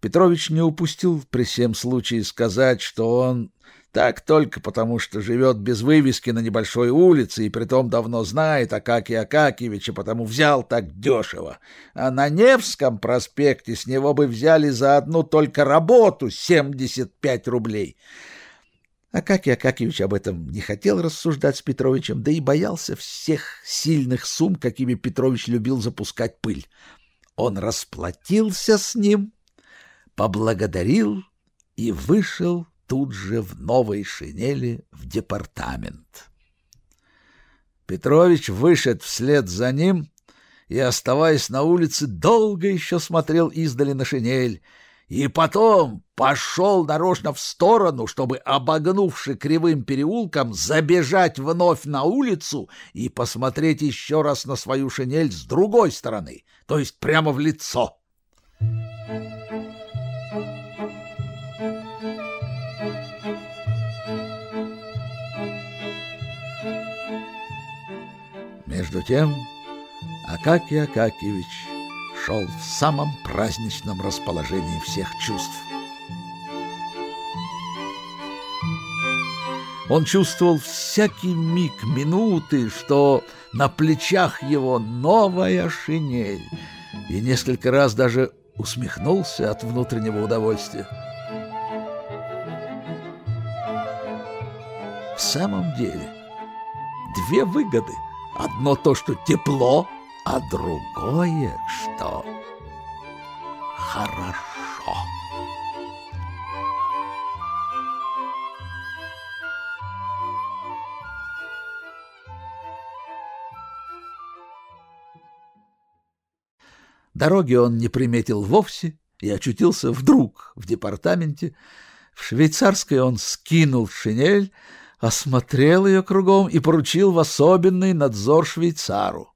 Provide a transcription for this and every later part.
Петрович не упустил при всем случае сказать, что он так только потому, что живет без вывески на небольшой улице и притом давно знает Акакия Акакевича, потому взял так дешево. А на Невском проспекте с него бы взяли за одну только работу 75 рублей. Акакий Акакевич об этом не хотел рассуждать с Петровичем, да и боялся всех сильных сумм, какими Петрович любил запускать пыль. Он расплатился с ним поблагодарил и вышел тут же в новой шинели в департамент. Петрович вышед вслед за ним и, оставаясь на улице, долго еще смотрел издали на шинель, и потом пошел нарочно в сторону, чтобы, обогнувши кривым переулком, забежать вновь на улицу и посмотреть еще раз на свою шинель с другой стороны, то есть прямо в лицо. Между тем Акакий Акакевич шел в самом праздничном расположении всех чувств. Он чувствовал всякий миг минуты, что на плечах его новая шинель, и несколько раз даже усмехнулся от внутреннего удовольствия. В самом деле, две выгоды – Одно то, что тепло, а другое, что хорошо. Дороги он не приметил вовсе и очутился вдруг в департаменте. В швейцарской он скинул шинель, осмотрел ее кругом и поручил в особенный надзор швейцару.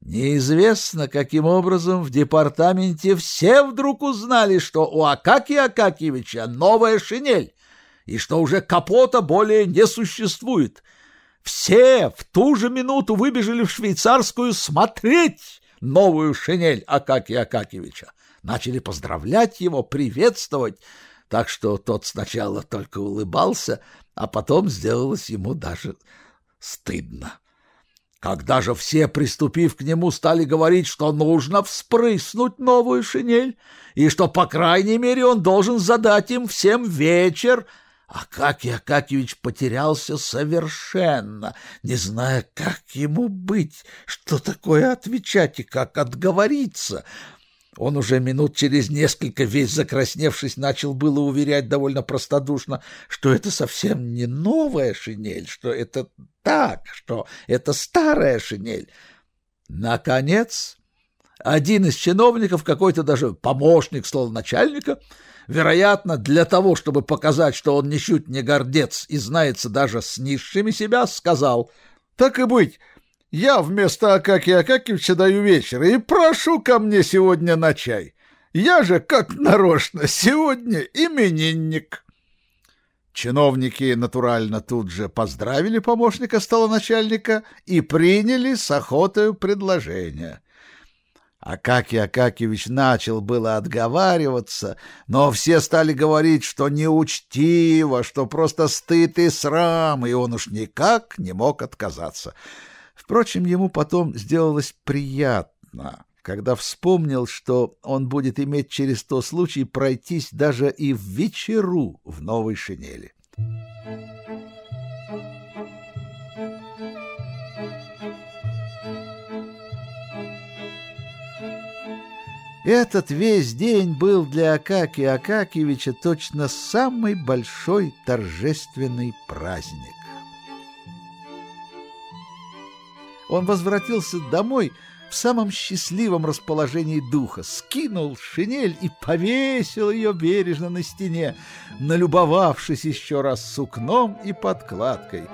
Неизвестно, каким образом в департаменте все вдруг узнали, что у Акакия Акакевича новая шинель, и что уже капота более не существует. Все в ту же минуту выбежали в швейцарскую смотреть новую шинель Акакия Акакевича. Начали поздравлять его, приветствовать, так что тот сначала только улыбался, а потом сделалось ему даже стыдно. Когда же все, приступив к нему, стали говорить, что нужно вспрыснуть новую шинель, и что, по крайней мере, он должен задать им всем вечер, Акакий Акакевич потерялся совершенно, не зная, как ему быть, что такое отвечать и как отговориться — он уже минут через несколько, весь закрасневшись, начал было уверять довольно простодушно, что это совсем не новая шинель, что это так, что это старая шинель. Наконец, один из чиновников, какой-то даже помощник слова начальника, вероятно, для того, чтобы показать, что он ничуть не гордец и знается даже с низшими себя, сказал, «Так и быть, я вместо Акакия Акакевича даю вечер и прошу ко мне сегодня на чай. Я же, как нарочно, сегодня именинник». Чиновники натурально тут же поздравили помощника столоначальника и приняли с охотой предложение. Акакий Акакевич начал было отговариваться, но все стали говорить, что неучтиво, что просто стыд и срам, и он уж никак не мог отказаться. Впрочем, ему потом сделалось приятно, когда вспомнил, что он будет иметь через то случай пройтись даже и в вечеру в новой шинели. Этот весь день был для Акакия Акакевича точно самый большой торжественный праздник. Он возвратился домой в самом счастливом расположении духа, скинул шинель и повесил ее бережно на стене, налюбовавшись еще раз сукном и подкладкой.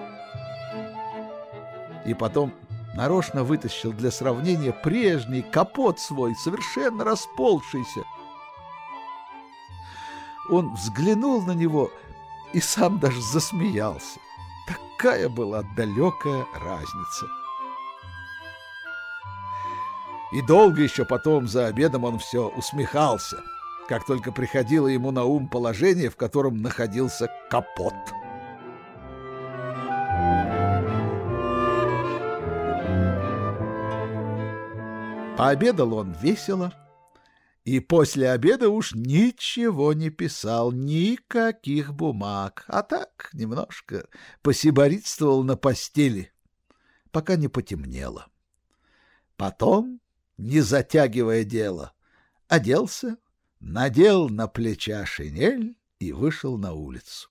И потом нарочно вытащил для сравнения прежний капот свой, совершенно расползшийся. Он взглянул на него и сам даже засмеялся. Такая была далекая разница. И долго еще потом за обедом он все усмехался. как только приходило ему на ум положение, в котором находился капот. Пообедал он весело, и после обеда уж ничего не писал, никаких бумаг, а так немножко посиборитствовал на постели, пока не потемнело. Потом, не затягивая дело, оделся, надел на плеча шинель и вышел на улицу.